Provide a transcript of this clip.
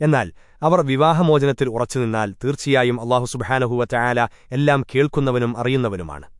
എന്നാൽ അവർ വിവാഹമോചനത്തിൽ ഉറച്ചുനിന്നാൽ തീർച്ചയായും അള്ളാഹു സുബഹാനഹുവ ചായാല എല്ലാം കേൾക്കുന്നവനും അറിയുന്നവനുമാണ്.